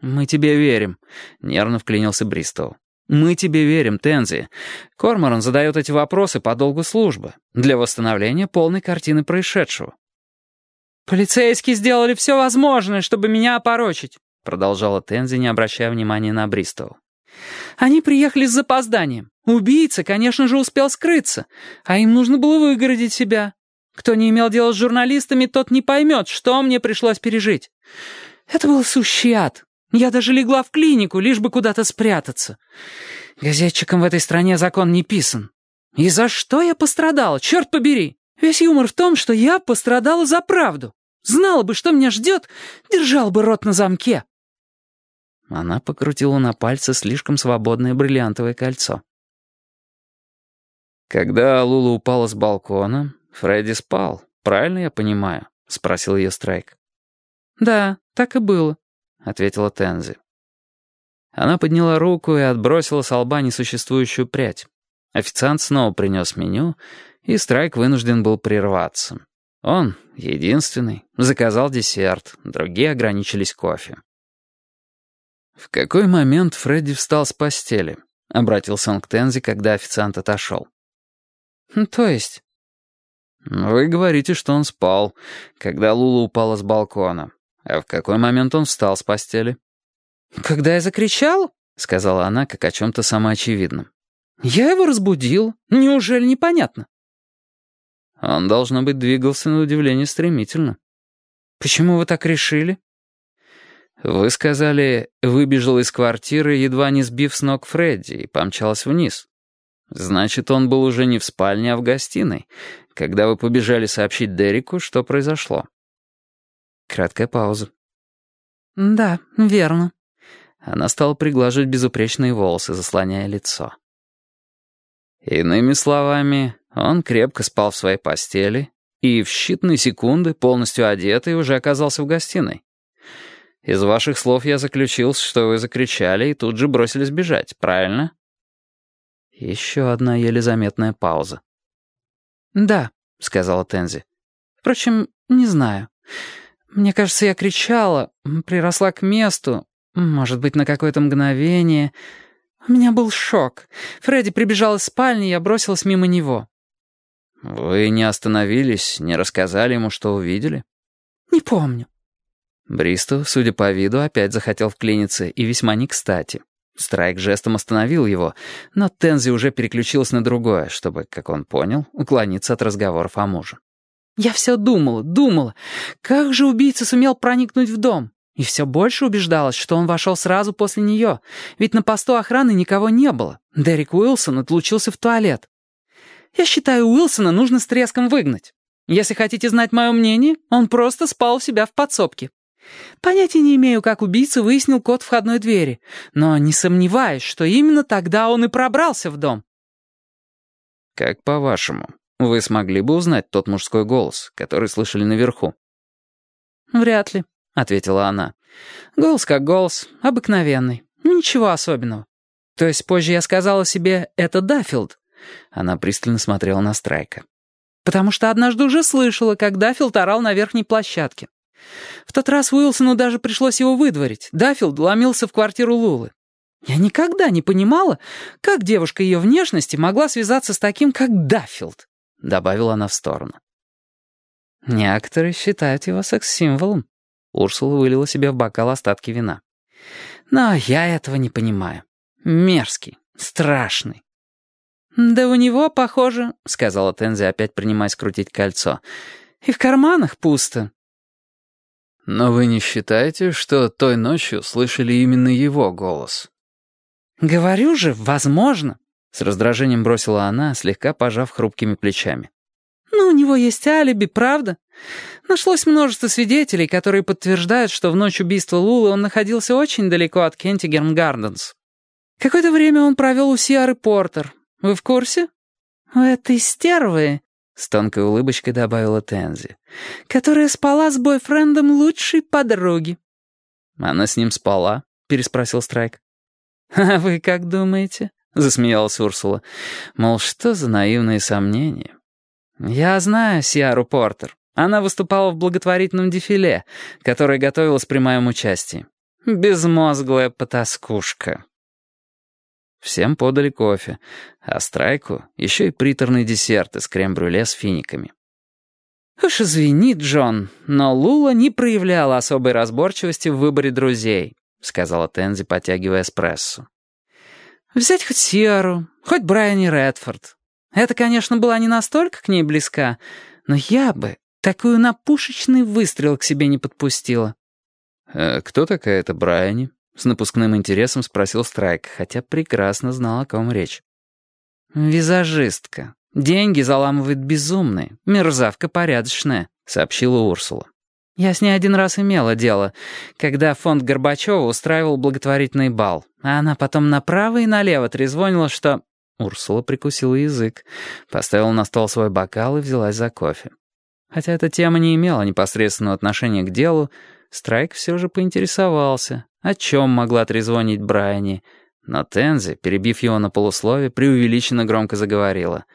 «Мы тебе верим», — нервно вклинился Бристоу. «Мы тебе верим, Тензи. Корморан задает эти вопросы по долгу службы, для восстановления полной картины происшедшего». «Полицейские сделали все возможное, чтобы меня опорочить», — продолжала Тензи, не обращая внимания на Бристоу. «Они приехали с запозданием. Убийца, конечно же, успел скрыться, а им нужно было выгородить себя. Кто не имел дела с журналистами, тот не поймет, что мне пришлось пережить. Это был сущий ад. Я даже легла в клинику, лишь бы куда-то спрятаться. Газетчикам в этой стране закон не писан. И за что я пострадала, черт побери? Весь юмор в том, что я пострадала за правду. Знала бы, что меня ждет, держал бы рот на замке. Она покрутила на пальце слишком свободное бриллиантовое кольцо. Когда Лула упала с балкона, Фредди спал, правильно я понимаю? Спросил ее Страйк. Да, так и было. — ответила Тензи. Она подняла руку и отбросила с лба несуществующую прядь. Официант снова принес меню, и Страйк вынужден был прерваться. Он, единственный, заказал десерт, другие ограничились кофе. «В какой момент Фредди встал с постели?» — обратился он к Тензи, когда официант отошел. «То есть?» «Вы говорите, что он спал, когда Лула упала с балкона. А в какой момент он встал с постели? «Когда я закричал?» — сказала она, как о чем-то самоочевидном. «Я его разбудил. Неужели непонятно?» Он, должно быть, двигался на удивление стремительно. «Почему вы так решили?» «Вы сказали, выбежал из квартиры, едва не сбив с ног Фредди, и помчалась вниз. Значит, он был уже не в спальне, а в гостиной, когда вы побежали сообщить Дереку, что произошло». Краткая пауза. «Да, верно». Она стала приглаживать безупречные волосы, заслоняя лицо. Иными словами, он крепко спал в своей постели и в считанные секунды, полностью одетый, уже оказался в гостиной. Из ваших слов я заключил, что вы закричали и тут же бросились бежать, правильно? Еще одна еле заметная пауза. «Да», — сказала Тензи. «Впрочем, не знаю. Мне кажется, я кричала, приросла к месту, может быть, на какое-то мгновение. У меня был шок. Фредди прибежал из спальни, я бросилась мимо него. «Вы не остановились, не рассказали ему, что увидели?» «Не помню». Бристу, судя по виду, опять захотел вклиниться, и весьма не кстати. Страйк жестом остановил его, но Тензи уже переключилась на другое, чтобы, как он понял, уклониться от разговоров о муже. Я все думала, думала, как же убийца сумел проникнуть в дом? И все больше убеждалась, что он вошел сразу после нее, ведь на посту охраны никого не было. Дерек Уилсон отлучился в туалет. Я считаю, Уилсона нужно с треском выгнать. Если хотите знать мое мнение, он просто спал у себя в подсобке. Понятия не имею, как убийца выяснил код входной двери, но не сомневаюсь, что именно тогда он и пробрался в дом. «Как по-вашему, вы смогли бы узнать тот мужской голос, который слышали наверху?» «Вряд ли», — ответила она. «Голос как голос, обыкновенный, ничего особенного. То есть позже я сказала себе «это Даффилд». Она пристально смотрела на Страйка. «Потому что однажды уже слышала, как Даффилд орал на верхней площадке. В тот раз Уилсону даже пришлось его выдворить. Даффилд ломился в квартиру Лулы. Я никогда не понимала, как девушка ее внешности могла связаться с таким, как Даффилд. — добавила она в сторону. «Некоторые считают его секс-символом». Урсула вылила себе в бокал остатки вина. «Но я этого не понимаю. Мерзкий, страшный». «Да у него, похоже», — сказала Тензи, опять принимаясь крутить кольцо. «И в карманах пусто». «Но вы не считаете, что той ночью слышали именно его голос?» «Говорю же, возможно», с раздражением бросила она, слегка пожав хрупкими плечами. «Ну, у него есть алиби, правда? Нашлось множество свидетелей, которые подтверждают, что в ночь убийства Лулы он находился очень далеко от Кентигерн Гарденс. Какое-то время он провел у Сиары Портер. Вы в курсе? У этой стервы, — с тонкой улыбочкой добавила Тензи, «которая спала с бойфрендом лучшей подруги». «Она с ним спала?» — переспросил Страйк. «А вы как думаете?» — засмеялась Урсула. «Мол, что за наивные сомнения?» «Я знаю Сиару Портер. Она выступала в благотворительном дефиле, которое готовилось при моем участии. Безмозглая потаскушка». Всем подали кофе, а Страйку еще и приторный десерт из крем-брюле с финиками. «Уж извини, Джон, но Лула не проявляла особой разборчивости в выборе друзей», — сказала Тензи, потягивая эспрессо. «Взять хоть Сиару, хоть Брайани Редфорд. Это, конечно, была не настолько к ней близка, но я бы такую на пушечный выстрел к себе не подпустила». «Э, «Кто такая эта Брайани?» — с напускным интересом спросил Страйк, хотя прекрасно знал, о ком речь. «Визажистка. Деньги заламывает безумный. Мерзавка порядочная», — сообщила Урсула. «Я с ней один раз имела дело, когда фонд Горбачева устраивал благотворительный бал, а она потом направо и налево трезвонила, что...» Урсула прикусила язык, поставила на стол свой бокал и взялась за кофе. Хотя эта тема не имела непосредственного отношения к делу, Страйк все же поинтересовался, о чем могла трезвонить Брайани, но Тензи, перебив его на полуслове, преувеличенно громко заговорила —